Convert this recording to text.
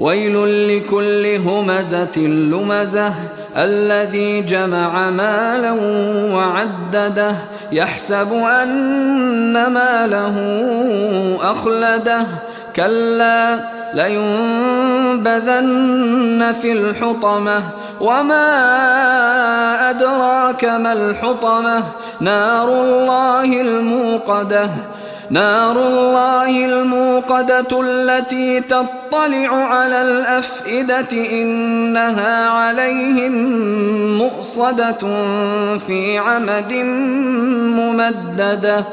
ويل لكل همزة لمزة الذي جمع مالا وعدده يحسب أن ماله أخلده. كلا لينبذن في الحطمة. وما أدراك ما الحطمة؟ نار الله الموقدة. نار الله الموقدة التي تطلع على الأفئدة إنها عليهم مؤصدة في عمد ممددة.